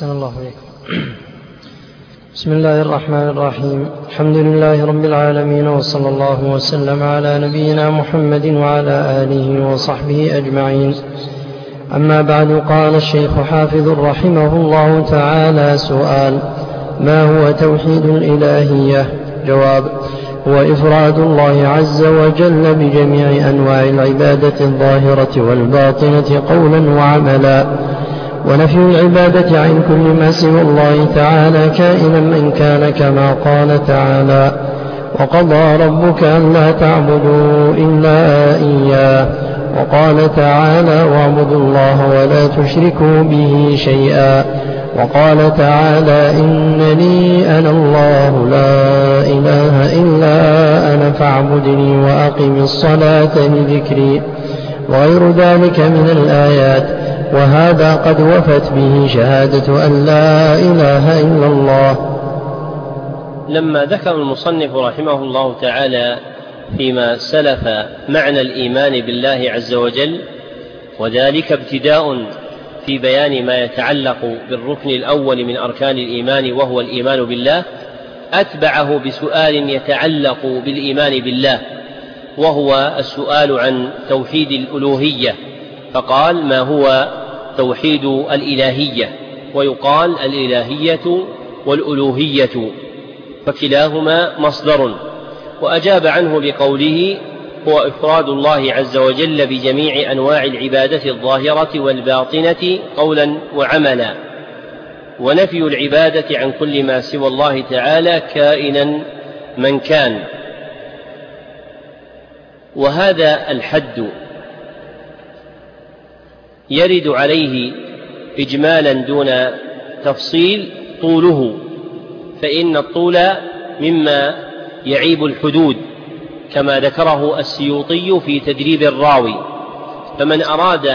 أحسن الله إليكم. بسم الله الرحمن الرحيم. الحمد لله رب العالمين وصلى الله وسلم على نبينا محمد وعلى آله وصحبه أجمعين. أما بعد قال الشيخ حافظ رحمه الله تعالى سؤال ما هو توحيد الإلهية؟ جواب هو إفراد الله عز وجل بجميع أنواع العبادة الظاهرة والباطنة قولا وعملا. ونفي العبادة عن كل ما سوى الله تعالى كائنا من كان كما قال تعالى وقضى ربك ألا تعبدوا إلا إياه وقال تعالى واعبدوا الله ولا تشركوا به شيئا وقال تعالى إنني أنا الله لا إله إلا أنا فاعبدني وأقم الصلاة لذكري وغير ذلك من الآيات وهذا قد وفت به شهادة أن لا إله إلا الله. لما ذكر المصنف رحمه الله تعالى فيما سلف معنى الإيمان بالله عز وجل وذلك ابتداء في بيان ما يتعلق بالركن الأول من أركان الإيمان وهو الإيمان بالله أتبعه بسؤال يتعلق بالإيمان بالله وهو السؤال عن توحيد الألوهية فقال ما هو توحيد الإلهية ويقال الإلهية والألوهية فكلاهما مصدر. وأجاب عنه بقوله هو إفراد الله عز وجل بجميع أنواع العبادة الظاهرة والباطنة قولا وعملا ونفي العبادة عن كل ما سوى الله تعالى كائنا من كان. وهذا الحد يرد عليه إجمالا دون تفصيل طوله فإن الطول مما يعيب الحدود كما ذكره السيوطي في تدريب الراوي. فمن أراد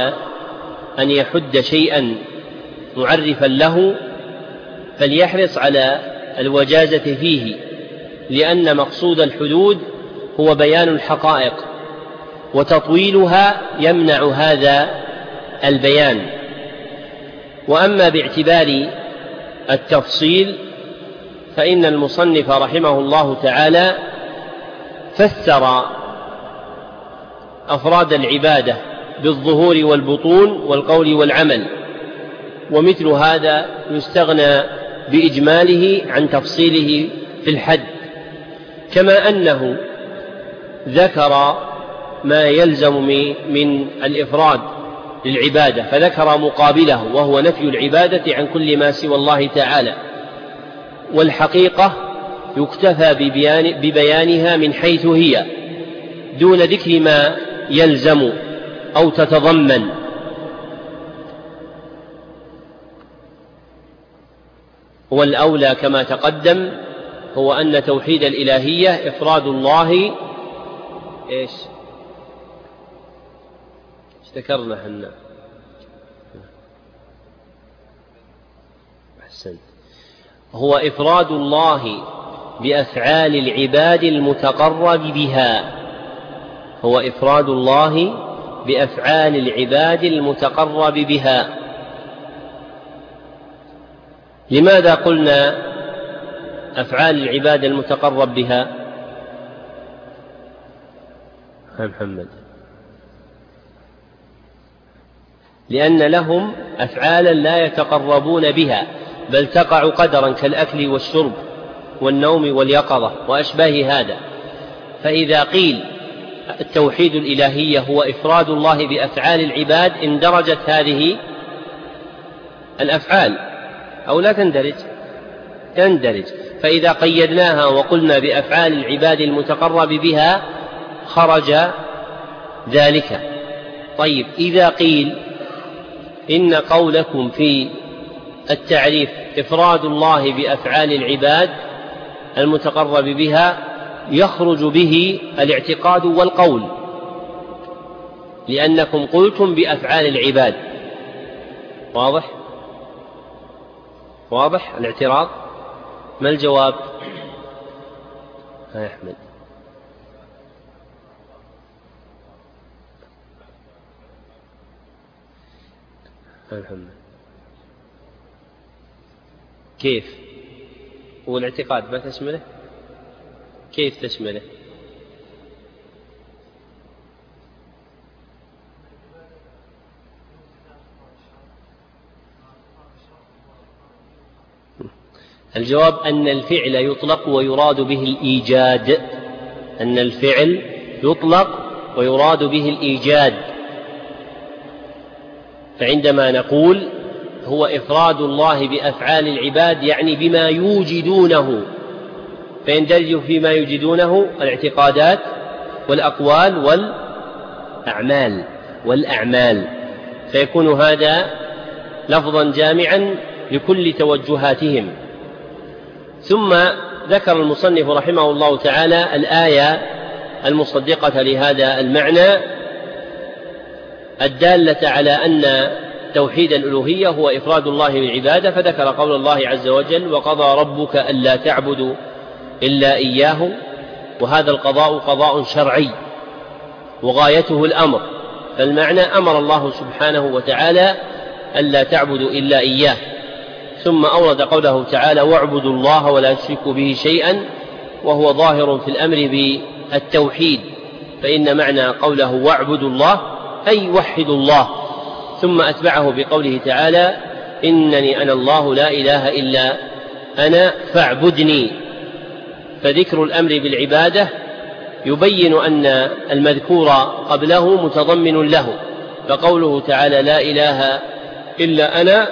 أن يحد شيئا معرفا له فليحرص على الوجازة فيه لأن مقصود الحدود هو بيان الحقائق وتطويلها يمنع هذا البيان. وأما باعتبار التفصيل فإن المصنف رحمه الله تعالى فسر أفراد العبادة بالظهور والبطون والقول والعمل ومثل هذا يستغنى بإجماله عن تفصيله في الحد. كما أنه ذكر ما يلزم من الإفراد للعبادة فذكر مقابله وهو نفي العبادة عن كل ما سوى الله تعالى. والحقيقة يكتفى ببيان ببيانها من حيث هي دون ذكر ما يلزم أو تتضمن. والأولى كما تقدم هو أن توحيد الإلهية إفراد الله إيش؟ ذكرنا إحنا أحسنت. هو إفراد الله بأفعال العباد المتقرب بها. هو إفراد الله بأفعال العباد المتقرب بها. لماذا قلنا أفعال العباد المتقرب بها؟ محمد. لأن لهم أفعالا لا يتقربون بها بل تقع قدرا كالأكل والشرب والنوم واليقظة وأشباه هذا. فإذا قيل التوحيد الإلهية هو إفراد الله بأفعال العباد اندرجت هذه الأفعال. أو لا تندرج. تندرج. فإذا قيدناها وقلنا بأفعال العباد المتقرب بها خرج ذلك. طيب إذا قيل إن قولكم في التعريف إفراد الله بأفعال العباد المتقرب بها يخرج به الاعتقاد والقول لأنكم قلتم بأفعال العباد واضح؟ واضح الاعتراض؟ ما الجواب؟ يا أحمد محمد. كيف؟ والاعتقاد ما تشمله كيف تشمله الجواب أن الفعل يطلق ويراد به الإيجاد. أن الفعل يطلق ويراد به الإيجاد. فعندما نقول هو إفراد الله بأفعال العباد يعني بما يوجدونه فيندرج فيما يوجدونه الاعتقادات والأقوال والأعمال والأعمال. فيكون هذا لفظا جامعا لكل توجهاتهم. ثم ذكر المصنف رحمه الله تعالى الآية المصدقة لهذا المعنى الدالة على أن توحيد الألوهية هو إفراد الله بالعبادة فذكر قول الله عز وجل وقضى ربك ألا تعبدوا إلا إياه وهذا القضاء قضاء شرعي وغايته الأمر. فالمعنى أمر الله سبحانه وتعالى ألا تعبدوا إلا إياه. ثم أورد قوله تعالى واعبدوا الله ولا تشركوا به شيئا وهو ظاهر في الأمر بالتوحيد. فإن معنى قوله واعبدوا الله أي وحدوا الله. ثم أتبعه بقوله تعالى إنني أنا الله لا إله إلا أنا فاعبدني. فذكر الأمر بالعبادة يبين أن المذكور قبله متضمن له فقوله تعالى لا إله إلا أنا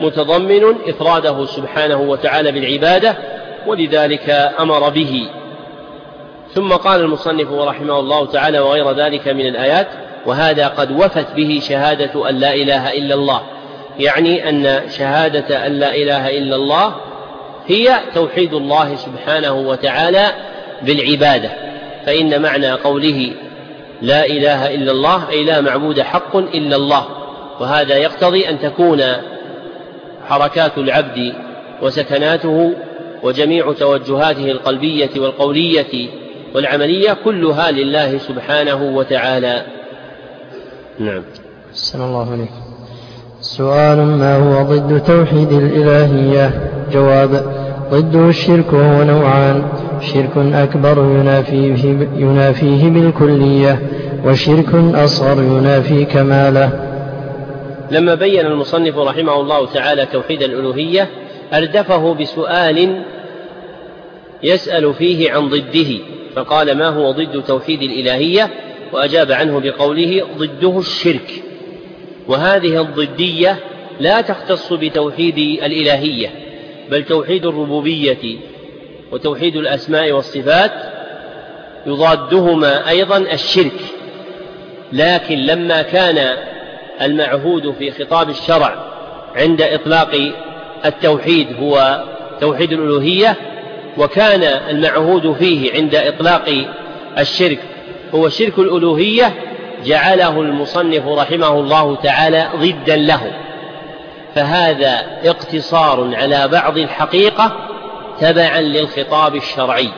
متضمن إفراده سبحانه وتعالى بالعبادة ولذلك أمر به. ثم قال المصنف رحمه الله تعالى وغير ذلك من الآيات وهذا قد وفت به شهادة أن لا إله إلا الله. يعني أن شهادة أن لا إله إلا الله هي توحيد الله سبحانه وتعالى بالعبادة. فإن معنى قوله لا إله إلا الله أي لا معبود حق إلا الله. وهذا يقتضي أن تكون حركات العبد وسكناته وجميع توجهاته القلبية والقولية والعملية كلها لله سبحانه وتعالى. نعم. أحسن الله عليك سؤال ما هو ضد توحيد الإلهية؟ جواب ضده الشرك وهو نوعان. شرك أكبر ينافيه, ينافيه بالكلية وشرك أصغر ينافي كماله. لما بين المصنف رحمه الله تعالى توحيد الألوهية أردفه بسؤال يسأل فيه عن ضده فقال ما هو ضد توحيد الإلهية؟ وأجاب عنه بقوله ضده الشرك. وهذه الضدية لا تختص بتوحيد الإلهية بل توحيد الربوبية وتوحيد الأسماء والصفات. يضادهما أيضا الشرك لكن لما كان المعهود في خطاب الشرع عند إطلاق التوحيد هو توحيد الألوهية وكان المعهود فيه عند إطلاق الشرك هو شرك الألوهية جعله المصنف رحمه الله تعالى ضدا له. فهذا اقتصار على بعض الحقيقة تبعا للخطاب الشرعي.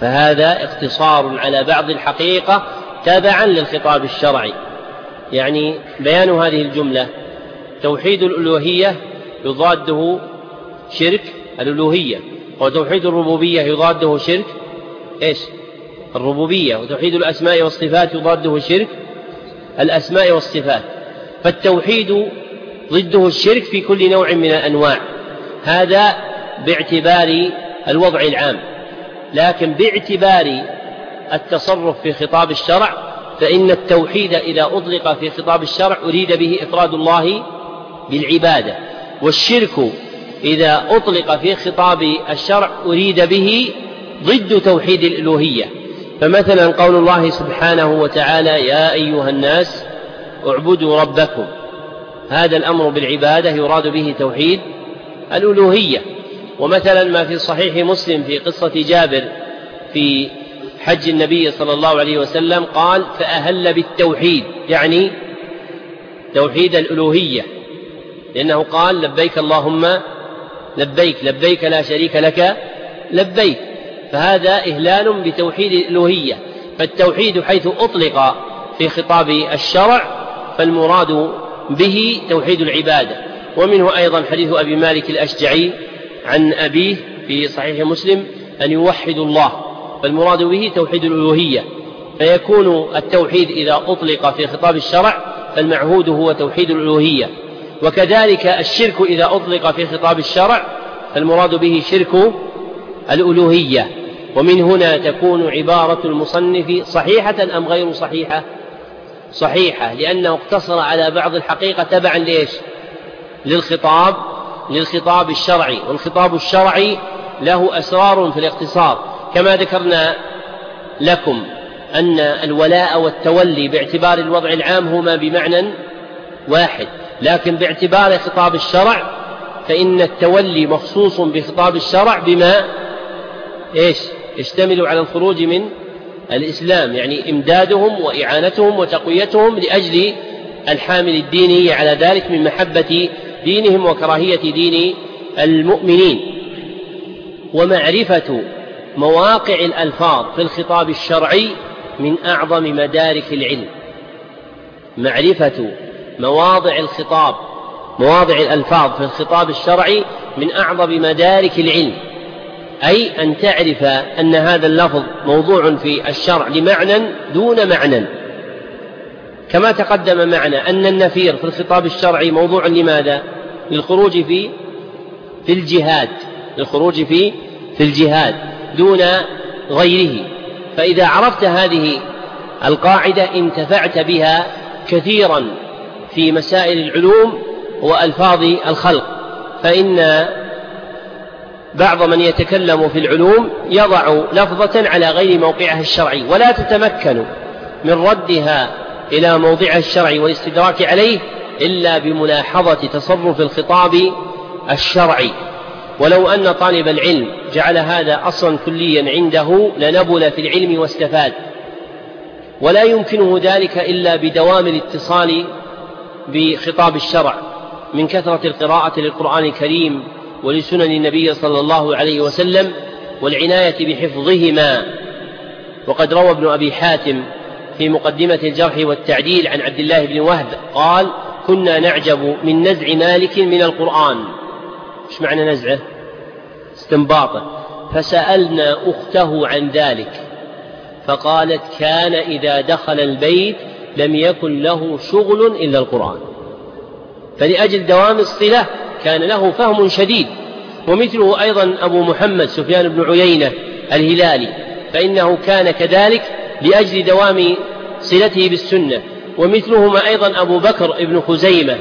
فهذا اقتصار على بعض الحقيقة تبعا للخطاب الشرعي. يعني بيان هذه الجملة توحيد الألوهية يضاده شرك الألوهية وتوحيد الربوبية يضاده شرك إيش؟ الربوبية وتوحيد الأسماء والصفات يضاده شرك الأسماء والصفات. فالتوحيد ضده الشرك في كل نوع من الأنواع. هذا باعتبار الوضع العام. لكن باعتبار التصرف في خطاب الشرع فإن التوحيد إذا أطلق في خطاب الشرع أريد به إفراد الله بالعبادة. والشرك إذا أطلق في خطاب الشرع أريد به ضد توحيد الألوهية. فمثلا قول الله سبحانه وتعالى يا أيها الناس اعبدوا ربكم. هذا الأمر بالعبادة يراد به توحيد الألوهية. ومثلا ما في صحيح مسلم في قصة جابر في حج النبي صلى الله عليه وسلم قال فأهل بالتوحيد يعني توحيد الألوهية. لأنه قال لبيك اللهم لبيك لبيك لا شريك لك لبيك. فهذا إهلال بتوحيد الألوهية فالتوحيد حيث أطلق في خطاب الشرع فالمراد به توحيد العبادة. ومنه أيضا حديث أبي مالك الأشجعي عن أبيه في صحيح مسلم أن يوحدوا الله فالمراد به توحيد الألوهية فيكون التوحيد إذا أطلق في خطاب الشرع فالمعهود هو توحيد الألوهية وكذلك الشرك إذا أطلق في خطاب الشرع فالمراد به شرك الألوهية. ومن هنا تكون عبارة المصنف صحيحة أم غير صحيحة؟ صحيحة لأنه اقتصر على بعض الحقيقة تبعا ليش؟ للخطاب للخطاب الشرعي والخطاب الشرعي له أسرار في الاقتصار. كما ذكرنا لكم أن الولاء والتولي باعتبار الوضع العام هما بمعنى واحد لكن باعتبار خطاب الشرع فإن التولي مخصوص بخطاب الشرع بما؟ إيش؟ يشتمل على الخروج من الإسلام يعني إمدادهم وإعانتهم وتقويتهم لأجل الحامل الديني على ذلك من محبة دينهم وكراهية دين المؤمنين. ومعرفة مواقع الألفاظ في الخطاب الشرعي من أعظم مدارك العلم. معرفة مواضع الخطاب مواضع الألفاظ في الخطاب الشرعي من أعظم مدارك العلم. أي أن تعرف أن هذا اللفظ موضوع في الشرع لمعنى دون معنى. كما تقدم معنا أن النفير في الخطاب الشرعي موضوع لماذا؟ للخروج في في الجهاد. للخروج في في الجهاد دون غيره. فإذا عرفت هذه القاعدة انتفعت بها كثيرا في مسائل العلوم وألفاظ الخلق. فإن بعض من يتكلم في العلوم يضع لفظة على غير موقعها الشرعي ولا تتمكن من ردها إلى موضعها الشرعي والاستدراك عليه إلا بملاحظة تصرف الخطاب الشرعي. ولو أن طالب العلم جعل هذا أصلا كليا عنده لنبل في العلم واستفاد. ولا يمكنه ذلك إلا بدوام الاتصال بخطاب الشرع. من كثرة القراءة للقرآن الكريم ولسنن النبي صلى الله عليه وسلم والعناية بحفظهما. وقد روى ابن أبي حاتم في مقدمة الجرح والتعديل عن عبد الله بن وهب قال كنا نعجب من نزع مالك من القرآن. إيش معنى نزعه؟ استنباطه. فسألنا أخته عن ذلك فقالت كان إذا دخل البيت لم يكن له شغل إلا القرآن. فلأجل دوام الصلة كان له فهم شديد. ومثله أيضا أبو محمد سفيان بن عيينة الهلالي فإنه كان كذلك لأجل دوام صلته بالسنة. ومثلهما أيضا أبو بكر بن خزيمة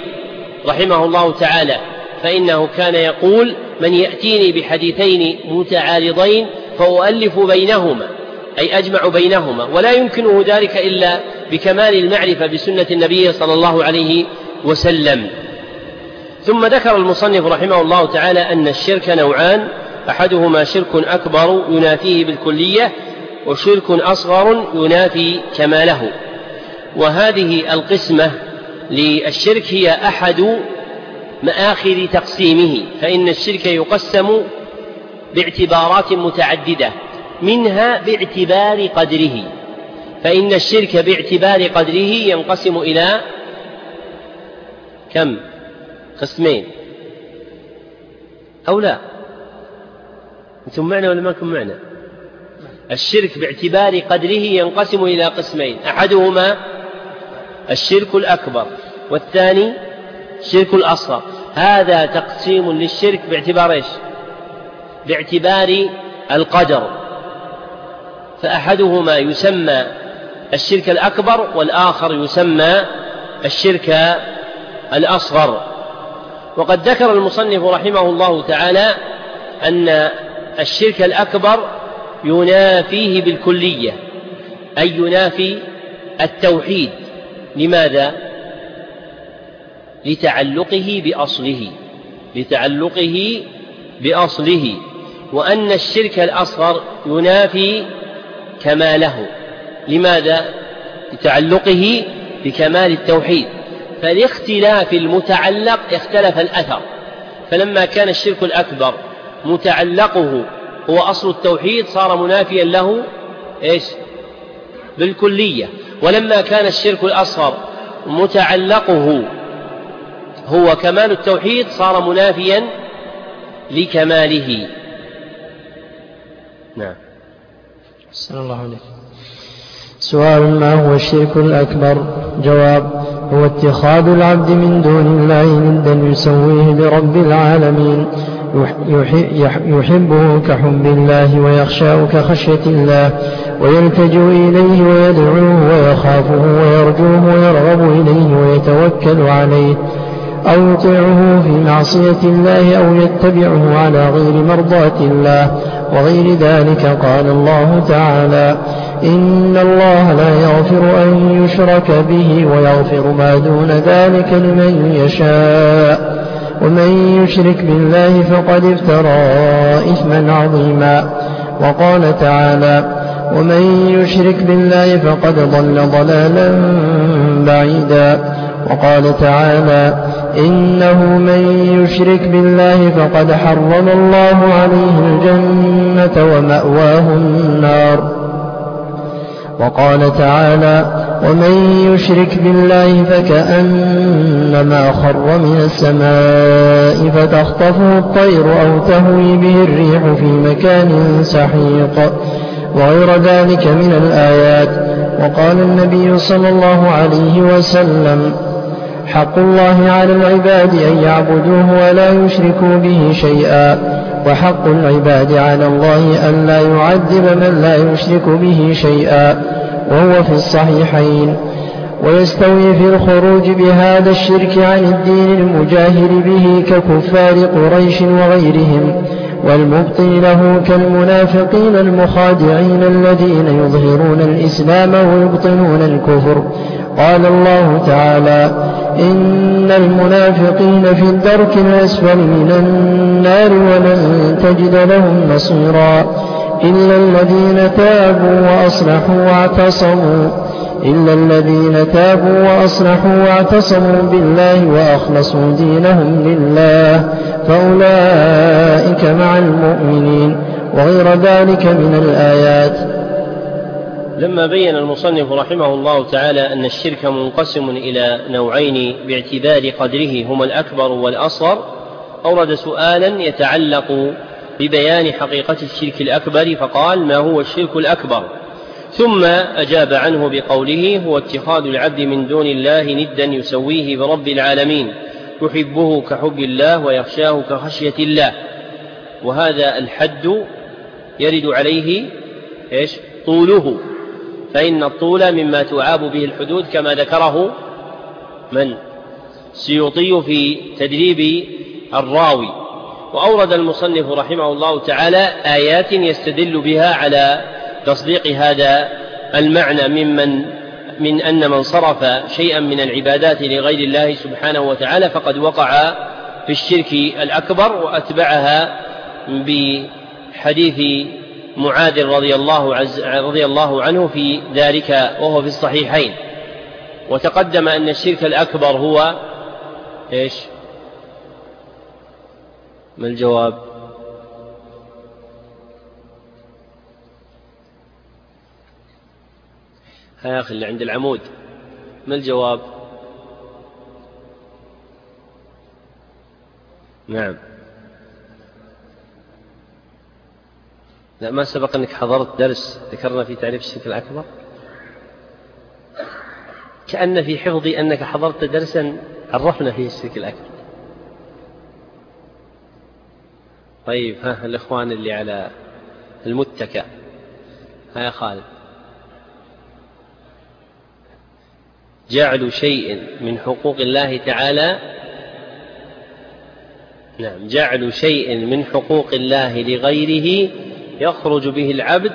رحمه الله تعالى فإنه كان يقول من يأتيني بحديثين متعارضين فأؤلف بينهما أي أجمع بينهما ولا يمكنه ذلك إلا بكمال المعرفة بسنة النبي صلى الله عليه وسلم. ثم ذكر المصنف رحمه الله تعالى أن الشرك نوعان أحدهما شرك أكبر ينافيه بالكلية وشرك أصغر ينافي كماله. وهذه القسمة للشرك هي أحد مآخذ تقسيمه فإن الشرك يقسم باعتبارات متعددة منها باعتبار قدره. فإن الشرك باعتبار قدره ينقسم إلى كم؟ قسمين. أو لا؟ أنتم معنا ولا ماكم معنا؟ الشرك باعتبار قدره ينقسم إلى قسمين أحدهما الشرك الأكبر والثاني الشرك الأصغر. هذا تقسيم للشرك باعتبار إيش؟ باعتبار القدر. فأحدهما يسمى الشرك الأكبر والآخر يسمى الشرك الأصغر. وقد ذكر المصنف رحمه الله تعالى أن الشرك الأكبر ينافيه بالكلية أي ينافي التوحيد لماذا؟ لتعلقه بأصله لتعلقه بأصله وأن الشرك الأصغر ينافي كماله لماذا؟ لتعلقه بكمال التوحيد فلاختلاف المتعلق اختلف الأثر. فلما كان الشرك الأكبر متعلقه هو أصل التوحيد صار منافيا له إيش؟ بالكلية. ولما كان الشرك الأصغر متعلقه هو كمال التوحيد صار منافيا لكماله. نعم. صلى الله عليه سؤال ما هو الشرك الأكبر؟ جواب هو اتخاذ العبد من دون الله ندا يسويه برب العالمين. يحبه كحب الله ويخشاه كخشية الله ويلتجئ إليه ويدعوه ويخافه ويرجوه ويرغب إليه ويتوكل عليه. أو يطيعه في معصية الله أو يتبعه على غير مرضاة الله. وغير ذلك قال الله تعالى إن الله لا يغفر أن يشرك به ويغفر ما دون ذلك لمن يشاء. ومن يشرك بالله فقد افترى إثما عظيما. وقال تعالى ومن يشرك بالله فقد ضل ضلالا بعيدا. وقال تعالى إنه من يشرك بالله فقد حرم الله عليه الجنة ومأواه النار. وقال تعالى ومن يشرك بالله فكأنما خر من السماء فتخطفه الطير أو تهوي به الريح في مكان سحيق وغير ذلك من الآيات. وقال النبي صلى الله عليه وسلم حق الله على العباد أن يعبدوه ولا يشركوا به شيئا. وحق العباد على الله أن لا يعذب من لا يشرك به شيئا. وهو في الصحيحين. ويستوي في الخروج بهذا الشرك عن الدين المجاهر به ككفار قريش وغيرهم. والمبطل له كالمنافقين المخادعين الذين يظهرون الإسلام ويبطنون الكفر. قال الله تعالى إن المنافقين في الدرك الأسفل من النار ولن تجد لهم نصيرا إلا الذين تابوا وأصلحوا واعتصموا. إلا الذين تابوا وأصلحوا واعتصموا بالله وأخلصوا دينهم لله فأولئك مع المؤمنين وغير ذلك من الآيات لما بين المصنف رحمه الله تعالى أن الشرك منقسم إلى نوعين باعتبار قدره هما الأكبر والأصغر أورد سؤالا يتعلق ببيان حقيقة الشرك الأكبر فقال ما هو الشرك الأكبر؟ ثم أجاب عنه بقوله هو اتخاذ العبد من دون الله ندا يسويه برب العالمين يحبه كحب الله ويخشاه كخشية الله. وهذا الحد يرد عليه إيش؟ طوله. فإن الطول مما تعاب به الحدود كما ذكره من؟ سيوطي في تدريب الراوي. وأورد المصنف رحمه الله تعالى آيات يستدل بها على تصديق هذا المعنى ممن من أن من صرف شيئا من العبادات لغير الله سبحانه وتعالى فقد وقع في الشرك الأكبر وأتبعها بحديث معاذ رضي الله, عز رضي الله عنه في ذلك وهو في الصحيحين. وتقدم أن الشرك الأكبر هو إيش؟ ما الجواب؟ يا أخي اللي عند العمود. ما الجواب؟ نعم. لا ما سبق أنك حضرت درس ذكرنا في تعريف الشرك الأكبر؟ كأن في حفظي أنك حضرت درسا عرفنا فيه الشرك الأكبر. طيب ها الإخوان اللي على المتكى ها يا خالد. جعل شيء من حقوق الله تعالى نعم جعل شيء من حقوق الله لغيره يخرج به العبد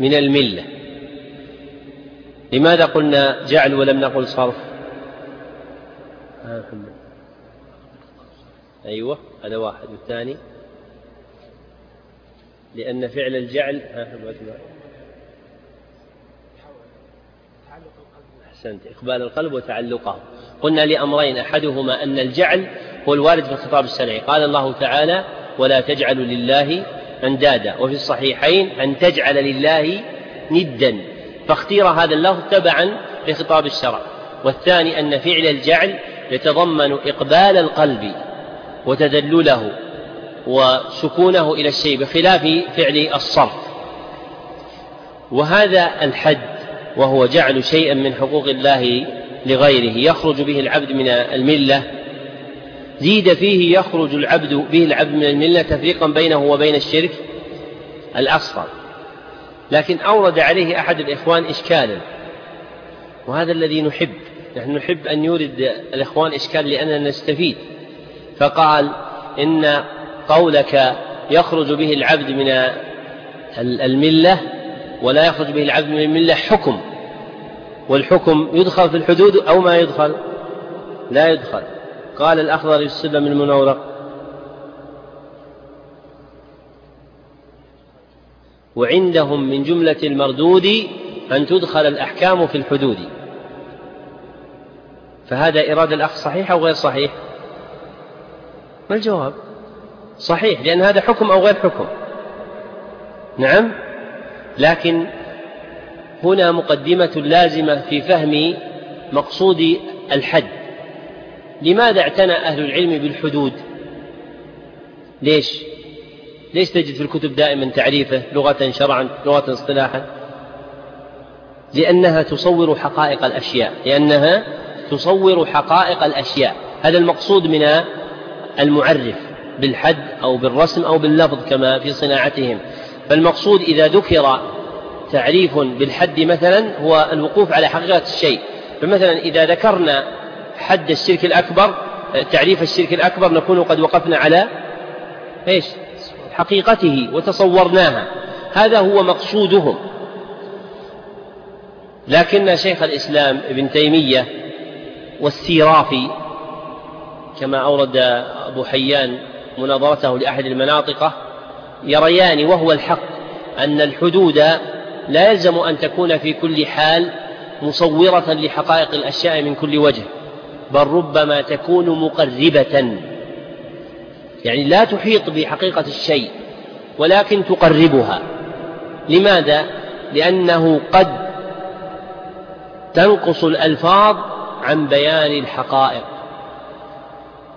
من الملة. لماذا قلنا جعل ولم نقل صرف؟ أيوة هذا واحد والثاني؟ لأن فعل الجعل أحسنت. إقبال القلب وتعلقه. قلنا لأمرين أحدهما أن الجعل هو الوارد في الخطاب الشرعي قال الله تعالى ولا تجعلوا لله أندادا. وفي الصحيحين أن تجعل لله ندا. فاختير هذا اللفظ تبعا لخطاب الشرع. والثاني أن فعل الجعل يتضمن إقبال القلب وتدلله وسكونه إلى الشيء بخلاف فعل الصرف. وهذا الحد وهو جعل شيئا من حقوق الله لغيره. يخرج به العبد من الملة. زيد فيه يخرج العبد به العبد من الملة تفريقا بينه وبين الشرك الأصغر. لكن أورد عليه أحد الإخوان إشكالا وهذا الذي نحب. نحن نحب أن يورد الإخوان إشكال لأننا نستفيد. فقال إن قولك يخرج به العبد من الملة ولا يخرج به العبد من الملة حكم. والحكم يدخل في الحدود أو ما يدخل؟ لا يدخل. قال الأخضر السلم المنورق. وعندهم من جملة المردود أن تدخل الأحكام في الحدود. فهذا إرادة الأخ صحيح أو غير صحيح؟ ما الجواب؟ صحيح لأن هذا حكم أو غير حكم. نعم؟ لكن هنا مقدمة لازمة في فهم مقصود الحد. لماذا اعتنى أهل العلم بالحدود؟ ليش؟ ليش تجد في الكتب دائما تعريفه لغة شرعا لغة اصطلاحا؟ لأنها تصور حقائق الأشياء لأنها تصور حقائق الأشياء. هذا المقصود من المعرف بالحد أو بالرسم أو باللفظ كما في صناعتهم. فالمقصود إذا ذكر تعريف بالحد مثلا هو الوقوف على حقيقة الشيء. فمثلا إذا ذكرنا حد الشرك الأكبر تعريف الشرك الأكبر نكون قد وقفنا على إيش؟ حقيقته وتصورناها. هذا هو مقصودهم. لكن شيخ الإسلام ابن تيمية والسيرافي كما أورد أبو حيان مناظرته لأحد المناطقة يريان وهو الحق أن الحدود لا يلزم أن تكون في كل حال مصورة لحقائق الأشياء من كل وجه بل ربما تكون مقربة يعني لا تحيط بحقيقة الشيء ولكن تقربها لماذا؟ لأنه قد تنقص الألفاظ عن بيان الحقائق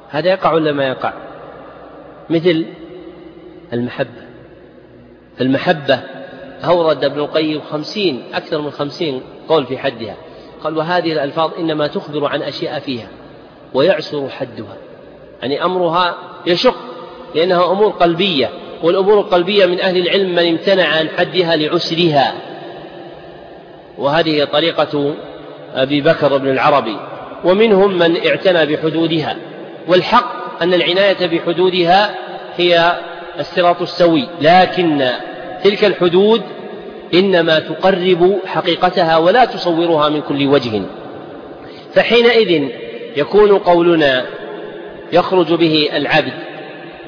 هذا يقع ولا ما يقع؟ مثل المحبة المحبة أورد ابن القيم خمسين أكثر من خمسين قول في حدها. قال وهذه الألفاظ إنما تخبر عن أشياء فيها ويعسر حدها. يعني أمرها يشق لأنها أمور قلبية والأمور القلبية من أهل العلم من امتنع عن حدها لعسرها. وهذه طريقة أبي بكر بن العربي. ومنهم من اعتنى بحدودها. والحق أن العناية بحدودها هي الصراط السوي لكن تلك الحدود إنما تقرب حقيقتها ولا تصورها من كل وجه. فحينئذ يكون قولنا يخرج به العبد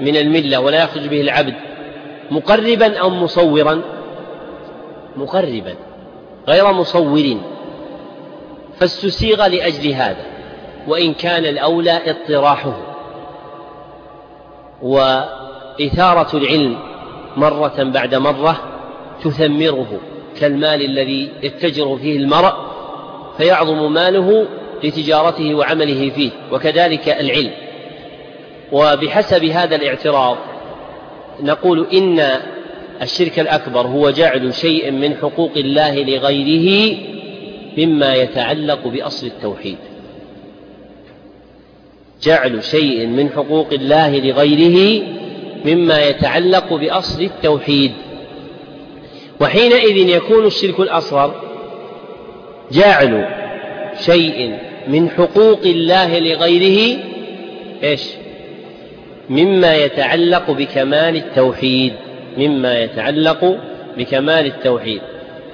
من الملة ولا يخرج به العبد مقربا أو مصورا؟ مقربا غير مصور. فاستسيغ لأجل هذا وإن كان الأولى اطراحه. وإثارة العلم مرة بعد مرة تثمره كالمال الذي يتجر فيه المرء فيعظم ماله لتجارته وعمله فيه وكذلك العلم. وبحسب هذا الاعتراض نقول إن الشرك الأكبر هو جعل شيء من حقوق الله لغيره مما يتعلق بأصل التوحيد. جعل شيء من حقوق الله لغيره مما يتعلق بأصل التوحيد. وحينئذ يكون الشرك الأصغر جعل شيء من حقوق الله لغيره إيش؟ مما يتعلق بكمال التوحيد مما يتعلق بكمال التوحيد.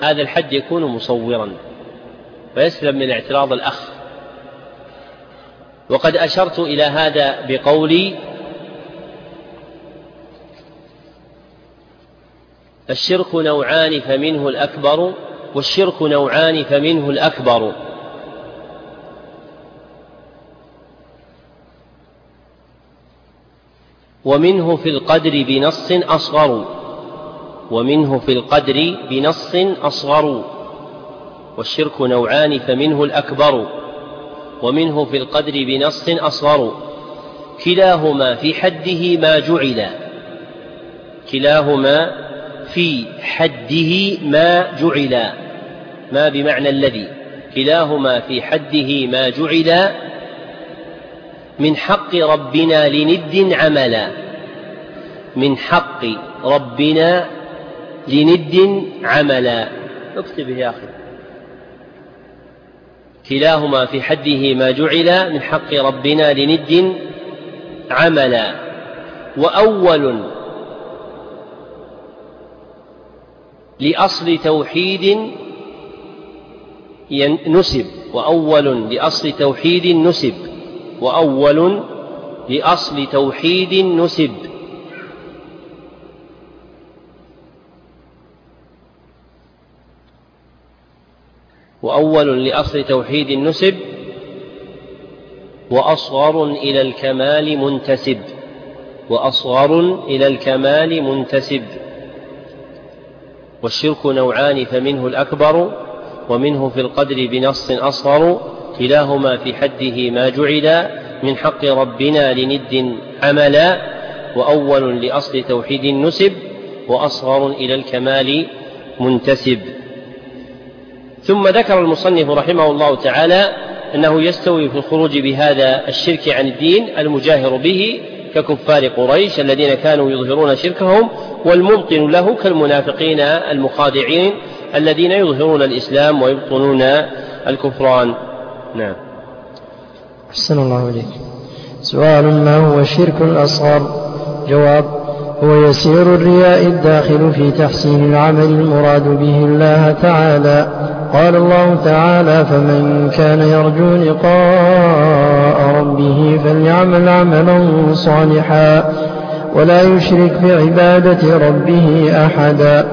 هذا الحد يكون مصورا ويسلم من اعتراض الأخ. وقد أشرت إلى هذا بقولي الشرك نوعان فمنه الأكبر والشرك نوعان فمنه الأكبر. ومنه في القدر بنص أصغر. ومنه في القدر بنص أصغر. والشرك نوعان فمنه الأكبر. ومنه في القدر بنص أصغر. كلاهما في حده ما جعل كلاهما في حده ما جعل ما بمعنى الذي كلاهما في حده ما جعل من حق ربنا لند عملا من حق ربنا لند عملا. اكتب يا أخي. كلاهما في حده ما جعل من حق ربنا لند عملا. وأول لأصل توحيد نسب وأول لأصل توحيد نسب وأول لأصل توحيد نسب. وأول لأصل توحيد نسب وأصغر إلى الكمال منتسب وأصغر إلى الكمال منتسب. والشرك نوعان فمنه الأكبر ومنه في القدر بنص أصغر كلاهما في حده ما جعل من حق ربنا لند عملا وأول لأصل توحيد نسب وأصغر إلى الكمال منتسب. ثم ذكر المصنف رحمه الله تعالى أنه يستوي في الخروج بهذا الشرك عن الدين المجاهر به ككفار قريش الذين كانوا يظهرون شركهم والمبطن له كالمنافقين المخادعين الذين يظهرون الإسلام ويبطنون الكفران. نعم. أحسن الله إليك. سؤال ما هو الشرك الأصغر؟ جواب هو يسير الرياء الداخل في تحسين العمل المراد به الله تعالى. قال الله تعالى فمن كان يرجو لقاء ربه فليعمل عملا صالحا ولا يشرك بعبادة ربه أحدا.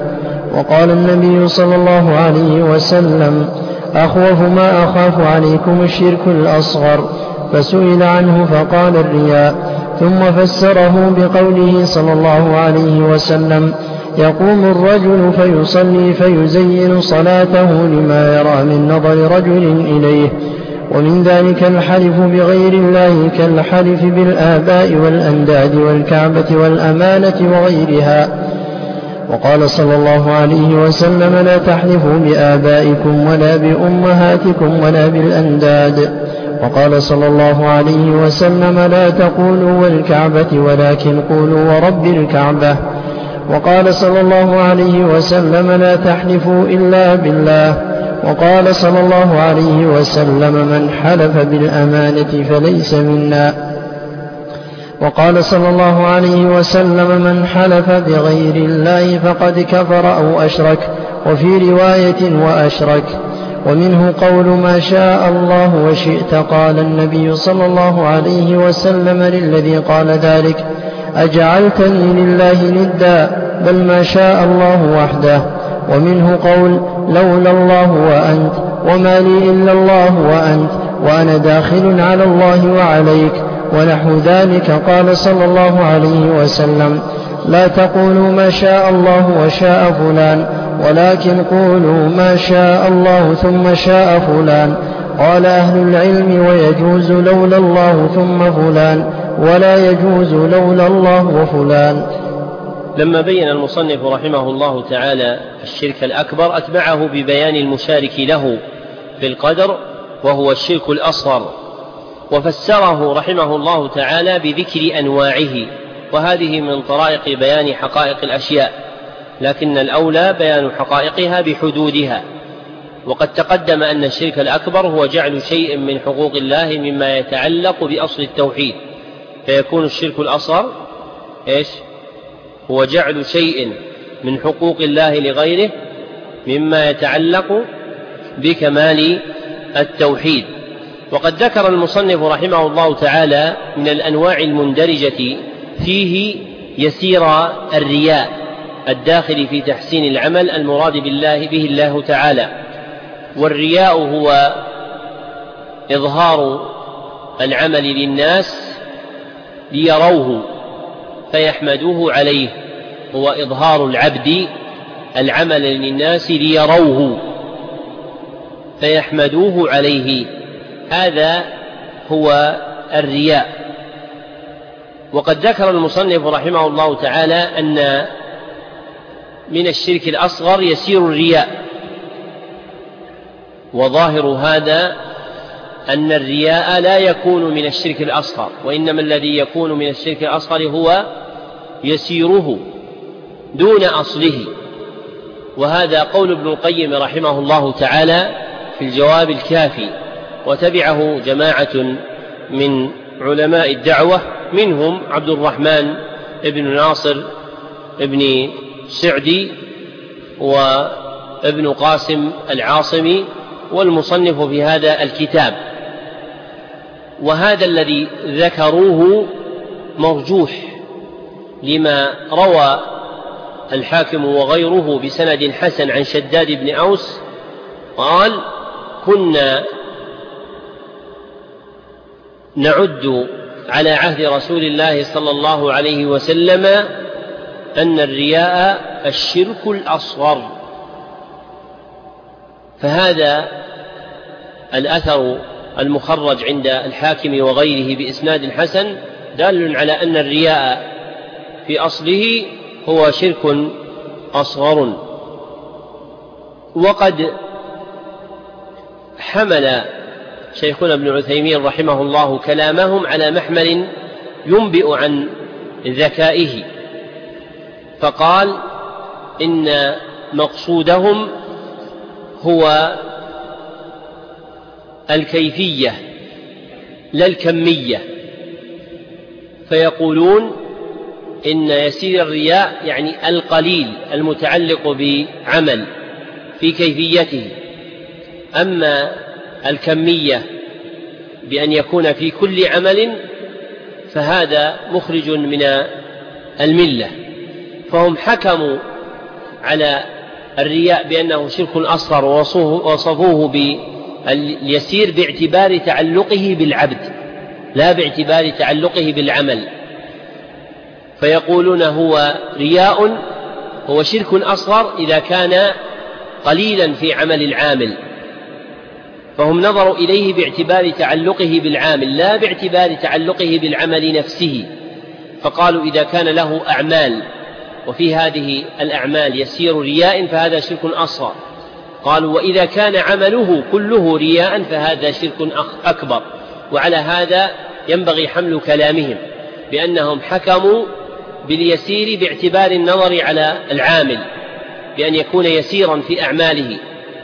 وقال النبي صلى الله عليه وسلم أخوف ما أخاف عليكم الشرك الأصغر. فسئل عنه فقال الرياء. ثم فسره بقوله صلى الله عليه وسلم يقوم الرجل فيصلي فيزين صلاته لما يرى من نظر رجل إليه. ومن ذلك الحلف بغير الله كالحلف بالآباء والأنداد والكعبة والأمانة وغيرها. وقال صلى الله عليه وسلم لا تحلفوا بآبائكم ولا بأمهاتكم ولا بالأنداد. وقال صلى الله عليه وسلم لا تقولوا والكعبة ولكن قولوا ورب الكعبة. وقال صلى الله عليه وسلم لا تحلفوا إلا بالله. وقال صلى الله عليه وسلم من حلف بالأمانة فليس منا. وقال صلى الله عليه وسلم من حلف بغير الله فقد كفر أو أشرك. وفي رواية وأشرك. ومنه قول ما شاء الله وشئت قال النبي صلى الله عليه وسلم للذي قال ذلك. أجعلتني لله ندا بل ما شاء الله وحده. ومنه قول لولا الله وأنت وما لي إلا الله وأنت وأنا داخل على الله وعليك. ونحو ذلك قال صلى الله عليه وسلم لا تقولوا ما شاء الله وشاء فلان ولكن قولوا ما شاء الله ثم شاء فلان. قال أهل العلم ويجوز لولا الله ثم فلان ولا يجوز لولا الله وفلان. لما بين المصنف رحمه الله تعالى الشرك الأكبر أتبعه ببيان المشارك له في القدر وهو الشرك الأصغر. وفسره رحمه الله تعالى بذكر أنواعه وهذه من طرائق بيان حقائق الأشياء لكن الأولى بيان حقائقها بحدودها. وقد تقدم أن الشرك الأكبر هو جعل شيء من حقوق الله مما يتعلق بأصل التوحيد فيكون الشرك الأصغر إيش؟ هو جعل شيء من حقوق الله لغيره مما يتعلق بكمال التوحيد. وقد ذكر المصنف رحمه الله تعالى من الأنواع المندرجة فيه يسير الرياء الداخل في تحسين العمل المراد بالله به الله تعالى. والرياء هو إظهار العمل للناس ليروه فيحمدوه عليه هو إظهار العبد العمل للناس ليروه فيحمدوه عليه هذا هو الرياء. وقد ذكر المصنف رحمه الله تعالى أن من الشرك الأصغر يسير الرياء. وظاهر هذا أن الرياء لا يكون من الشرك الأصغر وإنما الذي يكون من الشرك الأصغر هو يسيره دون أصله. وهذا قول ابن القيم رحمه الله تعالى في الجواب الكافي وتبعه جماعة من علماء الدعوة منهم عبد الرحمن بن ناصر بن سعدي وابن قاسم العاصمي والمصنف في هذا الكتاب. وهذا الذي ذكروه مرجوح لما روى الحاكم وغيره بسند حسن عن شداد بن أوس قال كنا نعد على عهد رسول الله صلى الله عليه وسلم أن الرياء الشرك الأصغر. فهذا الأثر المخرج عند الحاكم وغيره بإسناد حسن دال على أن الرياء في أصله هو شرك أصغر. وقد حمل شيخنا ابن عثيمين رحمه الله كلامهم على محمل ينبئ عن ذكائه فقال إن مقصودهم هو الكيفية لا الكمية. فيقولون إن يسير الرياء يعني القليل المتعلق بعمل في كيفيته. أما الكمية بأن يكون في كل عمل فهذا مخرج من الملة. فهم حكموا على الرياء بأنه شرك أصغر ووصفوه باليسير باعتبار تعلقه بالعبد لا باعتبار تعلقه بالعمل. فيقولون هو رياء هو شرك أصغر إذا كان قليلا في عمل العامل. فهم نظروا إليه باعتبار تعلقه بالعامل لا باعتبار تعلقه بالعمل نفسه. فقالوا إذا كان له أعمال وفي هذه الأعمال يسير رياء فهذا شرك أصغر. قالوا وإذا كان عمله كله رياء فهذا شرك أكبر. وعلى هذا ينبغي حمل كلامهم بأنهم حكموا باليسير باعتبار النظر على العامل بأن يكون يسيرا في أعماله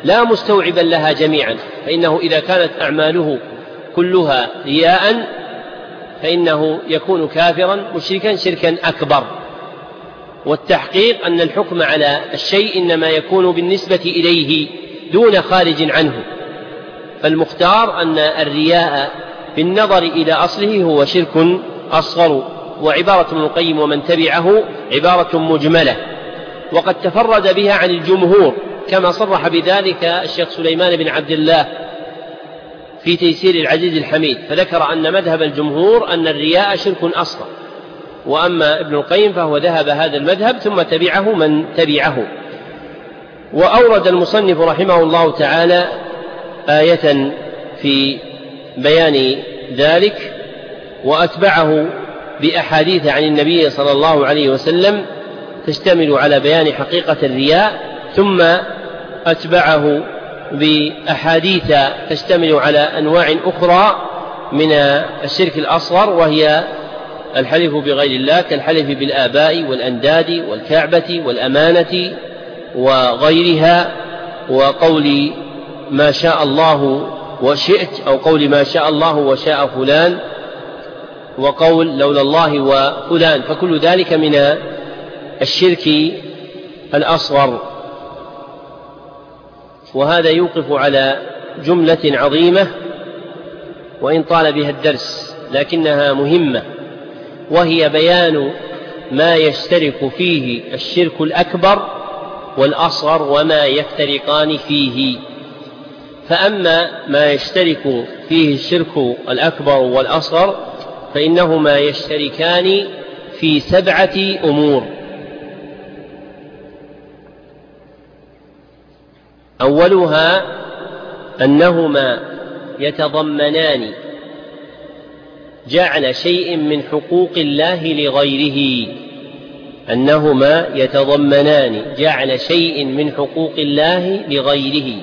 لا مستوعبا لها جميعا. فإنه إذا كانت أعماله كلها رياء فإنه يكون كافرا مشركا شركا أكبر. والتحقيق أن الحكم على الشيء إنما يكون بالنسبة إليه دون خارج عنه. فالمختار أن الرياء بالنظر إلى أصله هو شرك أصغر وعبارة ابن القيم ومن تبعه عبارة مجملة. وقد تفرد بها عن الجمهور كما صرح بذلك الشيخ سليمان بن عبد الله في تيسير العزيز الحميد. فذكر أن مذهب الجمهور أن الرياء شرك أصغر. وأما ابن القيم فهو ذهب هذا المذهب ثم تبعه من تبعه. وأورد المصنف رحمه الله تعالى آية في بيان ذلك وأتبعه بأحاديث عن النبي صلى الله عليه وسلم تشتمل على بيان حقيقة الرياء ثم أتبعه بأحاديث تشتمل على أنواع أخرى من الشرك الأصغر وهي الحلف بغير الله كالحلف بالآباء والأنداد والكعبة والأمانة وغيرها وقول ما شاء الله وشئت أو قول ما شاء الله وشاء فلان وقول لولا الله وفلان. فكل ذلك من الشرك الأصغر. وهذا يوقف على جملة عظيمة وإن طال بها الدرس لكنها مهمة. وهي بيان ما يشترك فيه الشرك الأكبر والأصغر وما يفترقان فيه. فأما ما يشترك فيه الشرك الأكبر والأصغر فإنهما يشتركان في سبعة أمور. أولها أنهما يتضمنان جعل شيء من حقوق الله لغيره. أنهما يتضمنان جعل شيء من حقوق الله لغيره.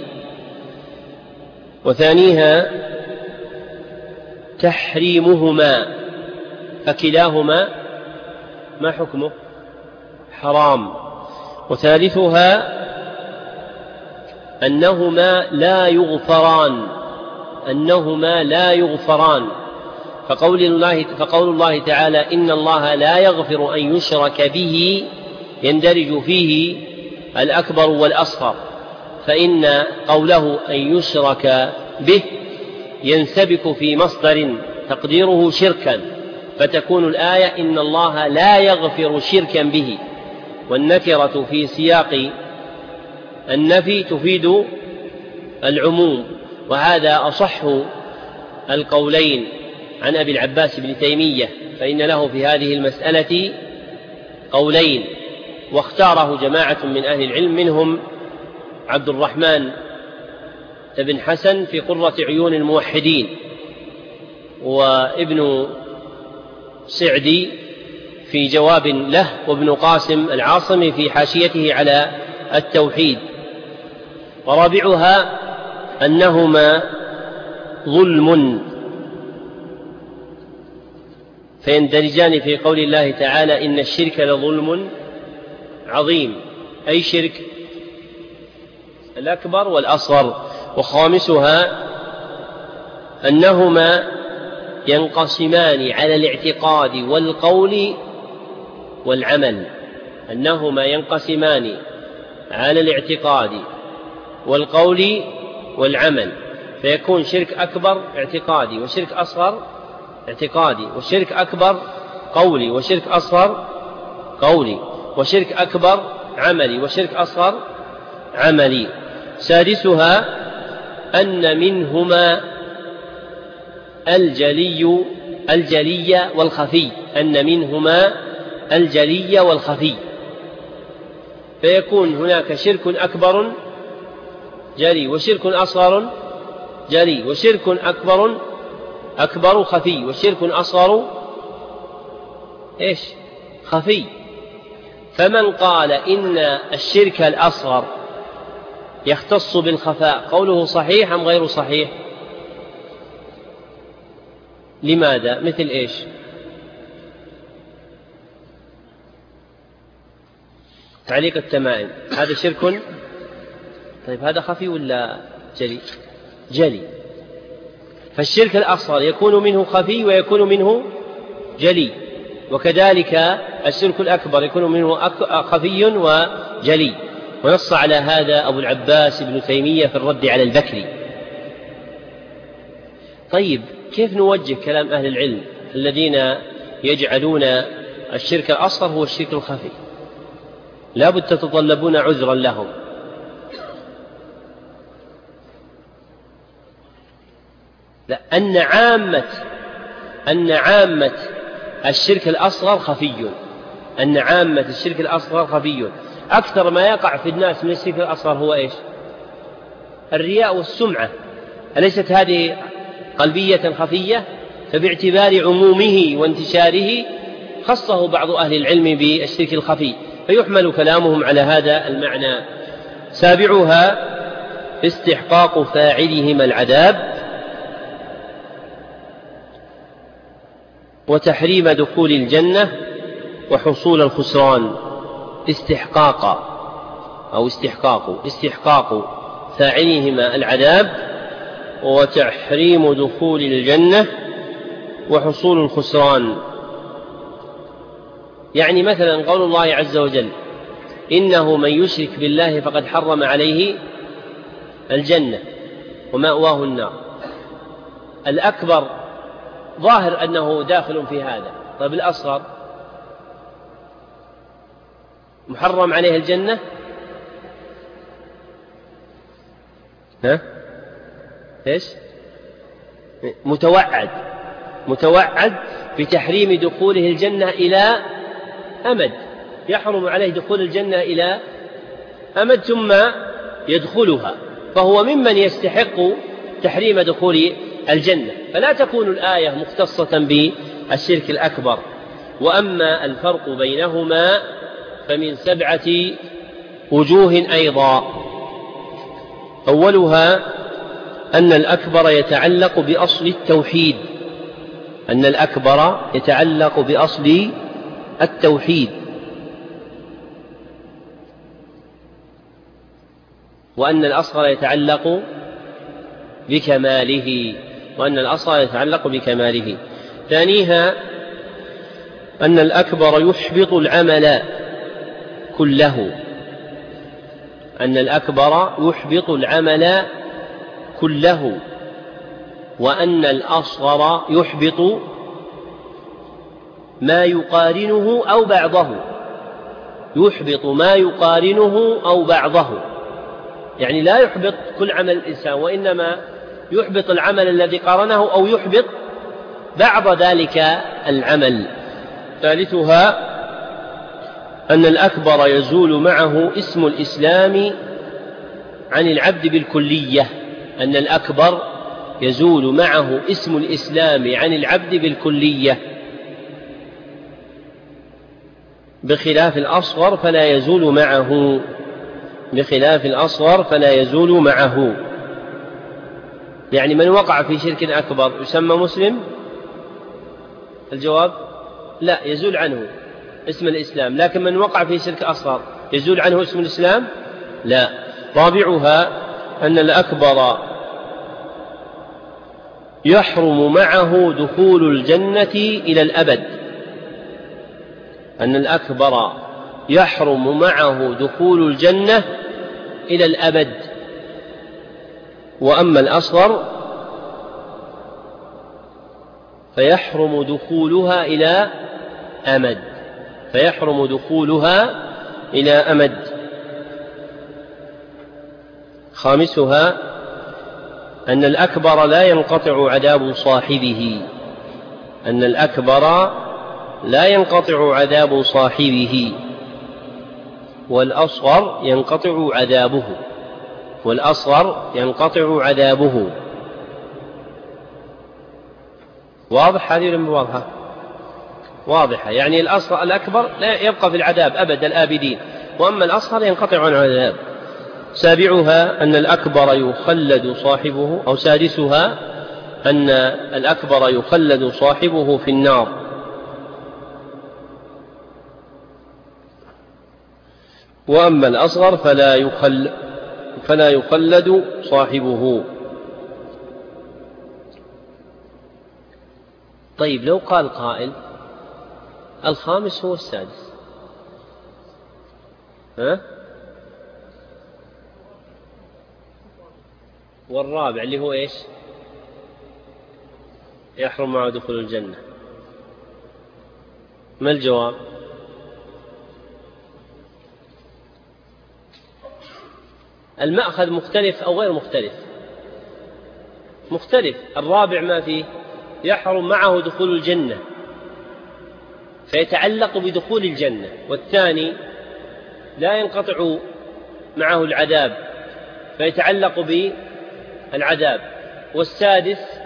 وثانيها تحريمهما. فكلاهما ما حكمه؟ حرام. وثالثها أنهما لا يغفران. أنهما لا يغفران. فقول الله فقول الله تعالى إن الله لا يغفر أن يشرك به يندرج فيه الأكبر والأصغر فإن قوله أن يشرك به ينسبك في مصدر تقديره شركا فتكون الآية إن الله لا يغفر شركا به والنكرة في سياق النفي تفيد العموم وهذا أصح القولين. عن أبي العباس بن تيمية فإن له في هذه المسألة قولين واختاره جماعة من أهل العلم منهم عبد الرحمن بن حسن في قرة عيون الموحدين وابن سعدي في جواب له وابن قاسم العاصمي في حاشيته على التوحيد. ورابعها أنهما ظلم. فيندرجان في قول الله تعالى إن الشرك لظلم عظيم. أي شرك؟ الأكبر والأصغر. وخامسها أنهما ينقسمان على الاعتقاد والقول والعمل. أنهما ينقسمان على الاعتقاد والقول والعمل. فيكون شرك أكبر اعتقادي وشرك أصغر اعتقادي. وشرك أكبر قولي وشرك أصغر قولي وشرك أكبر عملي وشرك أصغر عملي. سادسها أن منهما الجلي الجلي والخفي. أن منهما الجلي والخفي. فيكون هناك شرك أكبر جلي وشرك أصغر جلي وشرك أكبر أكبر خفي وشرك أصغر. إيش؟ خفي. فمن قال إن الشرك الأصغر يختص بالخفاء قوله صحيح أم غير صحيح؟ لماذا؟ مثل إيش؟ تعليق التمائم. هذا شرك؟ طيب هذا خفي ولا جلي؟ جلي. فالشرك الأصغر يكون منه خفي ويكون منه جلي وكذلك الشرك الأكبر يكون منه خفي وجلي. ونص على هذا أبو العباس ابن تيمية في الرد على البكري. طيب كيف نوجه كلام أهل العلم الذين يجعلون الشرك الأصغر هو الشرك الخفي؟ لا بد تتطلبون عذرا لهم. لا أن عامة أن عامة الشرك الأصغر خفي. أن عامة الشرك الأصغر خفي. أكثر ما يقع في الناس من الشرك الأصغر هو إيش؟ الرياء والسمعة. أليست هذه قلبية خفية؟ فباعتبار عمومه وانتشاره خصه بعض أهل العلم بالشرك الخفي. فيحمل كلامهم على هذا المعنى. سابعها استحقاق فاعلهما العذاب. وتحريم دخول الجنة وحصول الخسران. استحقاقا أو استحقاق استحقاق فاعلهما العذاب وتحريم دخول الجنة وحصول الخسران. يعني مثلا قول الله عز وجل إنه من يشرك بالله فقد حرم عليه الجنة ومأواه النار. الأكبر ظاهر أنه داخل في هذا. طيب الأصغر؟ محرم عليه الجنة؟ ها؟ إيش؟ متوعد. متوعد بتحريم دخوله الجنة إلى أمد. يحرم عليه دخول الجنة إلى أمد ثم يدخلها. فهو ممن يستحق تحريم دخول الجنة. فلا تكون الآية مختصة بالشرك الأكبر. وأما الفرق بينهما فمن سبعة وجوه أيضا. أولها أن الأكبر يتعلق بأصل التوحيد. أن الأكبر يتعلق بأصل التوحيد. وأن الأصغر يتعلق بكماله. وأن الأصغر يتعلق بكماله. ثانيها أن الأكبر يحبط العمل كله. أن الأكبر يحبط العمل كله. وأن الأصغر يحبط ما يقارنه أو بعضه. يحبط ما يقارنه أو بعضه. يعني لا يحبط كل عمل الإنسان وإنما يحبط العمل الذي قارنه أو يحبط بعض ذلك العمل. ثالثها أن الأكبر يزول معه اسم الإسلام عن العبد بالكلية. أن الأكبر يزول معه اسم الإسلام عن العبد بالكلية. بخلاف الأصغر فلا يزول معه. بخلاف الأصغر فلا يزول معه. يعني من وقع في شرك أكبر يسمى مسلم؟ الجواب؟ لا يزول عنه اسم الإسلام لكن من وقع في شرك أصغر يزول عنه اسم الإسلام؟ لا. رابعها أن الأكبر يحرم معه دخول الجنة إلى الأبد. أن الأكبر يحرم معه دخول الجنة إلى الأبد. وأما الأصغر فيحرم دخولها إلى أمد. فيحرم دخولها إلى أمد. خامسها أن الأكبر لا ينقطع عذاب صاحبه. أن الأكبر لا ينقطع عذاب صاحبه. والأصغر ينقطع عذابه. والأصغر ينقطع عذابه. واضح؟ هذه ولا واضحة؟ واضحة. يعني الأصغر الأكبر لا يبقى في العذاب أبد الآبدين. وأما الأصغر ينقطع عن العذاب. سابعها أن الأكبر يخلد صاحبه أو سادسها أن الأكبر يخلد صاحبه في النار. وأما الأصغر فلا يخل فلا يخلد صاحبه طيب لو قال قائل الخامس هو السادس ها؟ والرابع اللي هو إيش؟ يحرم معه دخول الجنة ما الجواب؟ المأخذ مختلف أو غير مختلف؟ مختلف. الرابع ما فيه؟ يحرم معه دخول الجنة فيتعلق بدخول الجنة. والثاني لا ينقطع معه العذاب فيتعلق بالعذاب. والسادس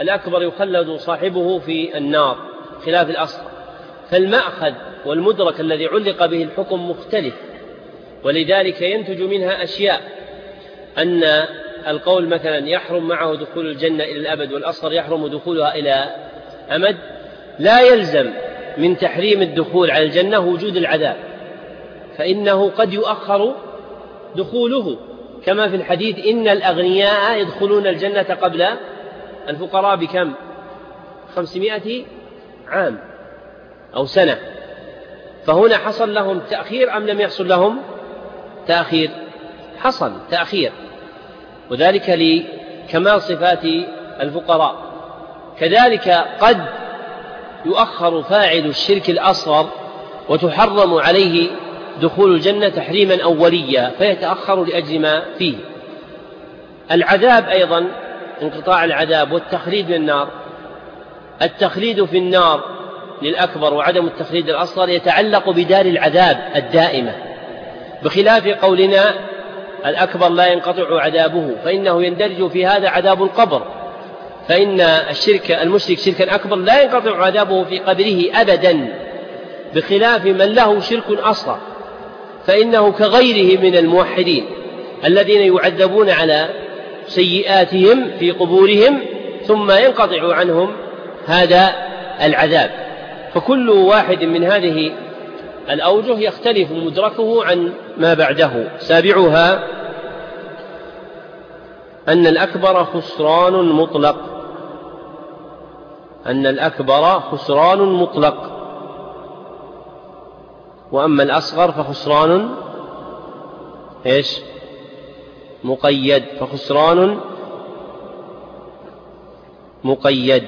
الأكبر يخلد صاحبه في النار خلاف الأصغر فالمأخذ والمدرك الذي علق به الحكم مختلف ولذلك ينتج منها أشياء. أن القول مثلا يحرم معه دخول الجنة إلى الأبد والأصغر يحرم دخولها إلى أمد لا يلزم من تحريم الدخول على الجنة وجود العذاب فإنه قد يؤخر دخوله. كما في الحديث إن الأغنياء يدخلون الجنة قبل الفقراء بكم؟ خمسمائة عام أو سنة. فهنا حصل لهم تأخير أم لم يحصل لهم تأخير؟ حصل تأخير. وذلك لكمال صفات الفقراء. كذلك قد يؤخر فاعل الشرك الأصغر وتحرم عليه دخول الجنة تحريما أوليا فيتأخر لأجل ما فيه. العذاب أيضا انقطاع العذاب والتخليد من النار. التخليد في النار للأكبر وعدم التخليد الأصغر يتعلق بدار العذاب الدائمة بخلاف قولنا الأكبر لا ينقطع عذابه فإنه يندرج في هذا عذاب القبر. فإن الشرك المشرك شركا أكبر لا ينقطع عذابه في قبره أبدا بخلاف من له شرك أصغر. فإنه كغيره من الموحدين الذين يعذبون على سيئاتهم في قبورهم ثم ينقطع عنهم هذا العذاب. فكل واحد من هذه الأوجه يختلف مدركه عن ما بعده. سابعها أن الأكبر خسران مطلق. أن الأكبر خسران مطلق. وأما الأصغر فخسران إيش؟ مقيد. فخسران مقيد.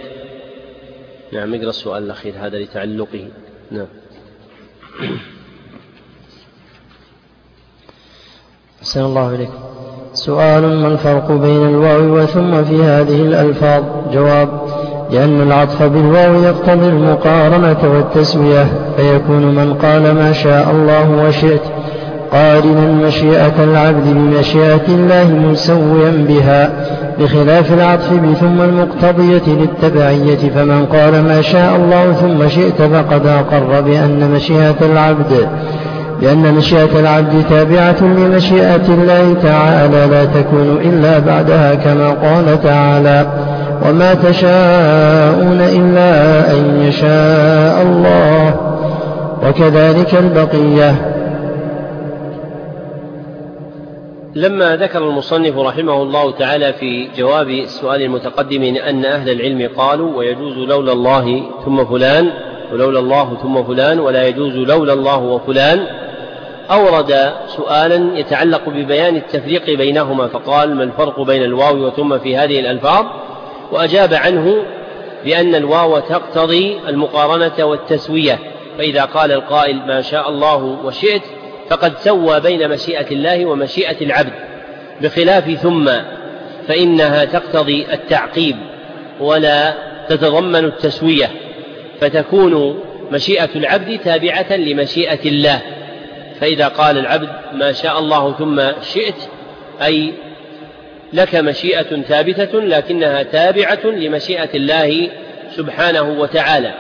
نعم اقرأ السؤال الأخير هذا لتعلقه. نعم. أحسن الله إليكم سؤال ما الفرق بين الواو وثم في هذه الألفاظ؟ جواب لأن العطف بالواو يقتضي المقارنة والتسوية فيكون من قال ما شاء الله وشئت قارنا مشيئة العبد بمشيئة الله مسويا بها بخلاف العطف بثم المقتضية للتبعية فمن قال ما شاء الله ثم شئت فقد أقر بأن مشيئة العبد لأن مشيئة العبد تابعة لمشيئة الله تعالى لا تكون إلا بعدها كما قال تعالى وما تشاءون إلا أن يشاء الله وكذلك البقية. لما ذكر المصنف رحمه الله تعالى في جواب السؤال المتقدم أن أهل العلم قالوا ويجوز لولا الله ثم فلان ولولا الله ثم فلان ولا يجوز لولا الله وفلان. أورد سؤالا يتعلق ببيان التفريق بينهما فقال ما الفرق بين الواو وثم في هذه الألفاظ؟ وأجاب عنه بأن الواو تقتضي المقارنة والتسوية فإذا قال القائل ما شاء الله وشئت فقد سوى بين مشيئة الله ومشيئة العبد بخلاف ثم فإنها تقتضي التعقيب ولا تتضمن التسوية فتكون مشيئة العبد تابعة لمشيئة الله. فإذا قال العبد ما شاء الله ثم شئت أي لك مشيئة ثابتة لكنها تابعة لمشيئة الله سبحانه وتعالى.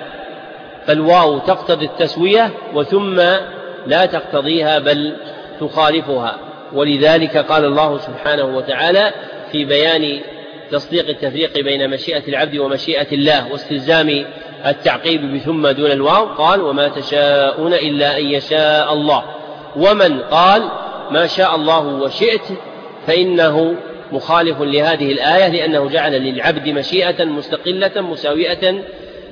فالواو تقتضي التسوية وثم لا تقتضيها بل تخالفها. ولذلك قال الله سبحانه وتعالى في بيان تصديق التفريق بين مشيئة العبد ومشيئة الله واستلزام التعقيب بثم دون الواو قال وما تشاءون إلا أن يشاء الله. ومن قال ما شاء الله وشئت فإنه مخالف لهذه الآية لأنه جعل للعبد مشيئة مستقلة مساوية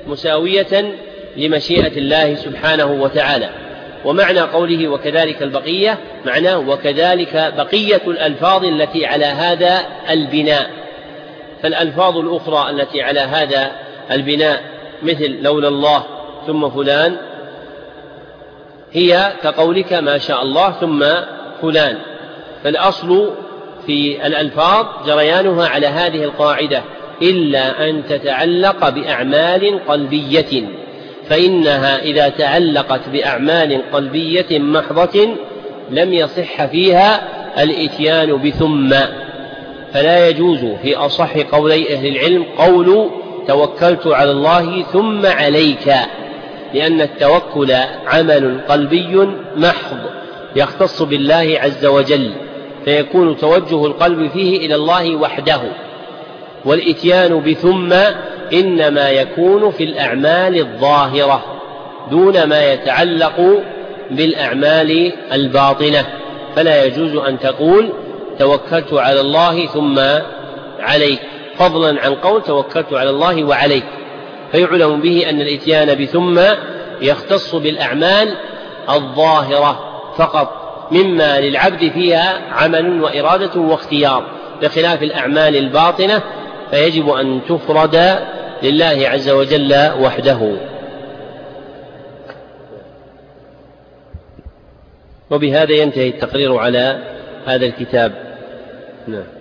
مساوية لمشيئة الله سبحانه وتعالى. ومعنى قوله وكذلك البقية معناه وكذلك بقية الألفاظ التي على هذا البناء. فالألفاظ الأخرى التي على هذا البناء مثل لولا الله ثم فلان هي كقولك ما شاء الله ثم فلان. فالأصل في الألفاظ جريانها على هذه القاعدة إلا أن تتعلق بأعمال قلبية. فإنها إذا تعلقت بأعمال قلبية محضة لم يصح فيها الإتيان بثم. فلا يجوز في أصح قولي أهل العلم قول توكلت على الله ثم عليك لأن التوكل عمل قلبي محض يختص بالله عز وجل فيكون توجه القلب فيه إلى الله وحده. والإتيان بثم إنما يكون في الأعمال الظاهرة دون ما يتعلق بالأعمال الباطنة. فلا يجوز أن تقول توكلت على الله ثم عليك. فضلا عن قول توكلت على الله وعليك. فيعلم به أن الإتيان بثم يختص بالأعمال الظاهرة فقط مما للعبد فيها عمل وإرادة واختيار. بخلاف الأعمال الباطنة فيجب أن تفرد لله عز وجل وحده. وبهذا ينتهي التقرير على هذا الكتاب. نعم.